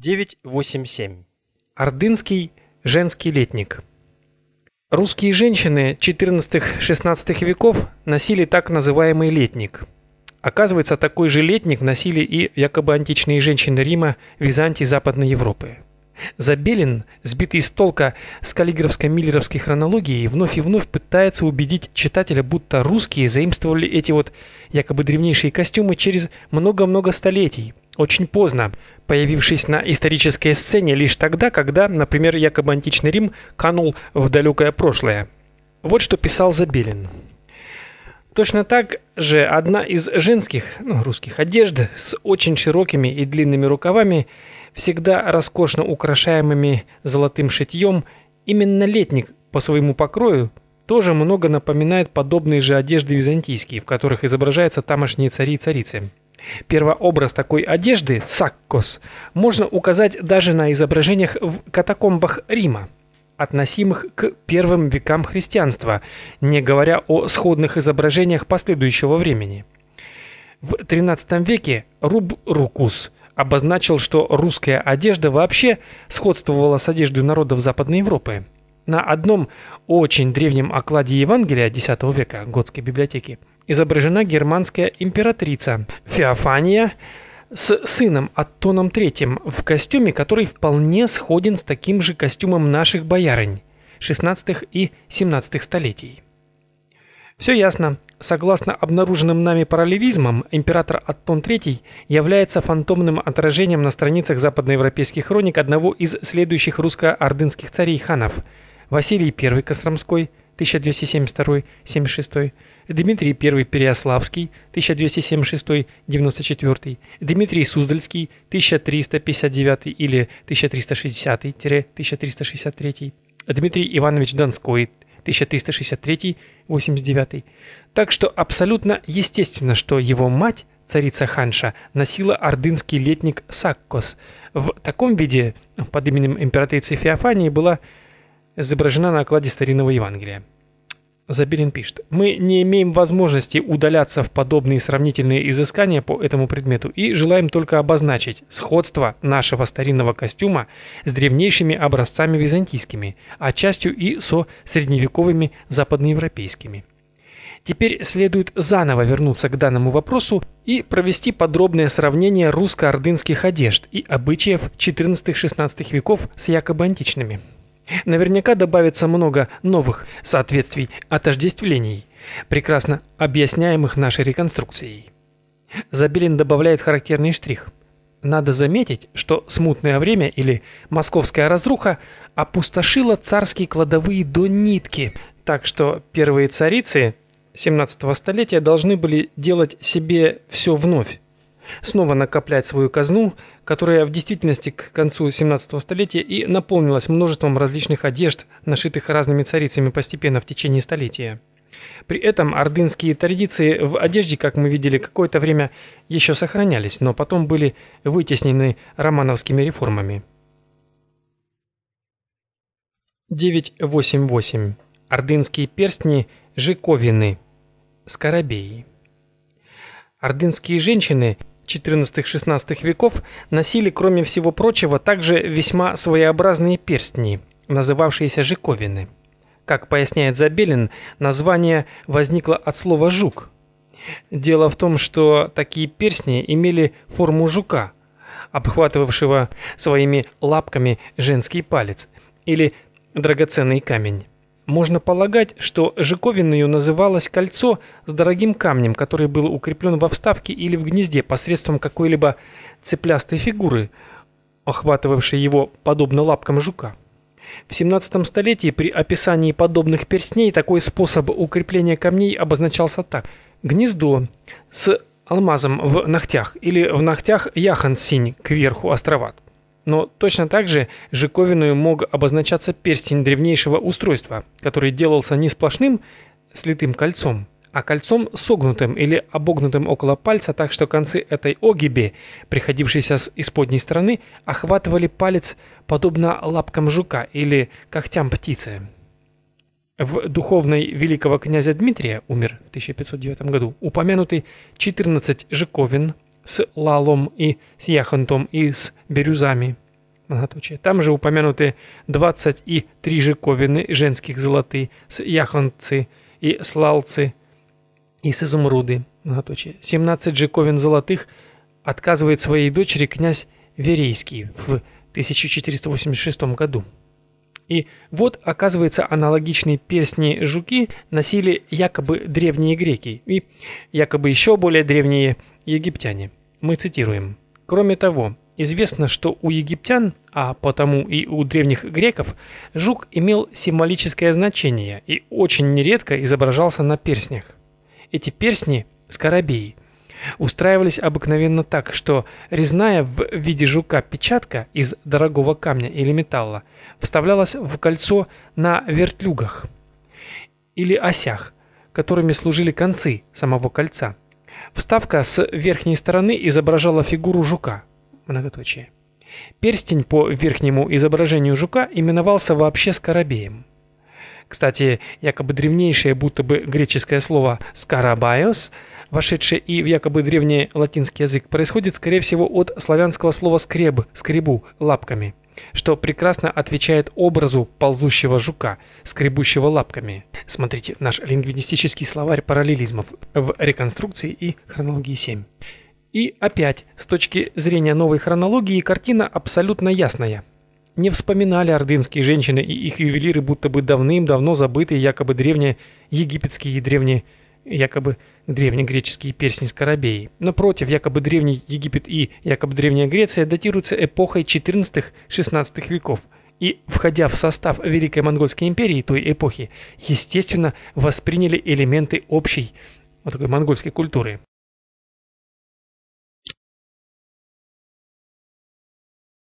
987. Ордынский женский летник. Русские женщины XIV-XVI веков носили так называемый летник. Оказывается, такой же летник носили и якобы античные женщины Рима, Византии, Западной Европы. Забелин, сбитый с толка с каллиграфско-миллеровской хронологией, вновь и вновь пытается убедить читателя, будто русские заимствовали эти вот якобы древнейшие костюмы через много-много столетий, очень поздно, появившись на исторической сцене лишь тогда, когда, например, якобы античный Рим канул в далекое прошлое. Вот что писал Забелин. Точно так же одна из женских, ну, русских одежд с очень широкими и длинными рукавами, всегда роскошно украшаемыми золотым шитьем, именно летник по своему покрою тоже много напоминает подобные же одежды византийские, в которых изображаются тамошние цари и царицы. Первообраз такой одежды, саккос, можно указать даже на изображениях в катакомбах Рима, относимых к первым векам христианства, не говоря о сходных изображениях последующего времени. В XIII веке Руб Рукус обозначил, что русская одежда вообще сходствовала с одеждой народов Западной Европы. На одном очень древнем окладе Евангелия X века готской библиотеки изображена германская императрица Феофания с сыном Аттоном III в костюме, который вполне сходен с таким же костюмом наших боярынь XVI и XVII столетий. Все ясно. Согласно обнаруженным нами параллелизмам, император Аттон III является фантомным отражением на страницах западноевропейских хроник одного из следующих русско-ордынских царей-ханов – Василий I Костромской, 1272-76, Дмитрий I Переяславский 1276-94, Дмитрий Суздальский 1359 или 1360-1363, Дмитрий Иванович Донской 1363-89. Так что абсолютно естественно, что его мать, царица Ханша, носила ордынский летник саккос. В таком виде под именем императрицы Феофании была изображена на окладе старинного Евангелия. Забелин пишет: "Мы не имеем возможности удаляться в подобные сравнительные изыскания по этому предмету и желаем только обозначить сходство нашего старинного костюма с древнейшими образцами византийскими, а частью и со средневековыми западноевропейскими". Теперь следует заново вернуться к данному вопросу и провести подробное сравнение русско-ордынских одежд и обычаев XIV-XVI веков с якобы античными. Наверняка добавится много новых соответствий, отождествлений, прекрасно объясняемых нашей реконструкцией. Забелин добавляет характерный штрих. Надо заметить, что смутное время или московская разруха опустошила царские кладовые до нитки, так что первые царицы 17 столетия должны были делать себе все вновь снова накоплять свою казну, которая в действительности к концу 17 столетия и наполнилась множеством различных одежд, нашитых разными царицами постепенно в течение столетия. При этом ордынские традиции в одежде, как мы видели, какое-то время еще сохранялись, но потом были вытеснены романовскими реформами. 988. Ордынские перстни Жиковины. Скоробеи. Ордынские женщины XIV-XVI веков носили, кроме всего прочего, также весьма своеобразные перстни, называвшиеся жиковины. Как поясняет Забелин, название возникло от слова жук. Дело в том, что такие перстни имели форму жука, обхватывавшего своими лапками женский палец или драгоценный камень. Можно полагать, что жиковиною называлось кольцо с дорогим камнем, который был укреплен во вставке или в гнезде посредством какой-либо цеплястой фигуры, охватывавшей его подобно лапкам жука. В 17 столетии при описании подобных перстней такой способ укрепления камней обозначался так: гнездо с алмазом в ногтях или в ногтях яхонсинь кверху островат. Но точно так же жиковиною мог обозначаться перстень древнейшего устройства, который делался не сплошным слитым кольцом, а кольцом согнутым или обогнутым около пальца, так что концы этой огиби, приходившейся с исподней стороны, охватывали палец подобно лапкам жука или когтям птицы. В духовной великого князя Дмитрия, умер в 1509 году, упомянуты 14 жиковин, с лалом и с яхонтом и с бирюзами. многоточие. Там же упомянуты 23 жиковины женских золотые, с яхонцы и слалцы и с изумруды, многоточие. 17 жиковин золотых отказывает своей дочери князь Верейский в 1486 году. И вот, оказывается, аналогичные перстни-жуки носили якобы древние греки и якобы еще более древние египтяне. Мы цитируем. Кроме того, известно, что у египтян, а потому и у древних греков, жук имел символическое значение и очень нередко изображался на перстнях. Эти перстни – скоробеи – устраивались обыкновенно так, что резная в виде жука печатка из дорогого камня или металла вставлялась в кольцо на вертлюгах или осях, которыми служили концы самого кольца. Вставка с верхней стороны изображала фигуру жука. Многоточие. Перстень по верхнему изображению жука именовался вообще скоробеем. Кстати, якобы древнейшее, будто бы греческое слово «скарабайос» вошедшее и в якобы древний латинский язык, происходит, скорее всего, от славянского слова «скреб», «скребу», «лапками», что прекрасно отвечает образу ползущего жука, скребущего лапками. Смотрите наш лингвистический словарь параллелизмов в реконструкции и хронологии 7. И опять, с точки зрения новой хронологии, картина абсолютно ясная. Не вспоминали ордынские женщины и их ювелиры, будто бы давным-давно забытые якобы древние египетские и древние якобы древнегреческие перстни скоробеи. Напротив, якобы Древний Египет и якобы Древняя Греция датируются эпохой 14-16 веков и, входя в состав Великой Монгольской империи той эпохи, естественно, восприняли элементы общей вот такой монгольской культуры.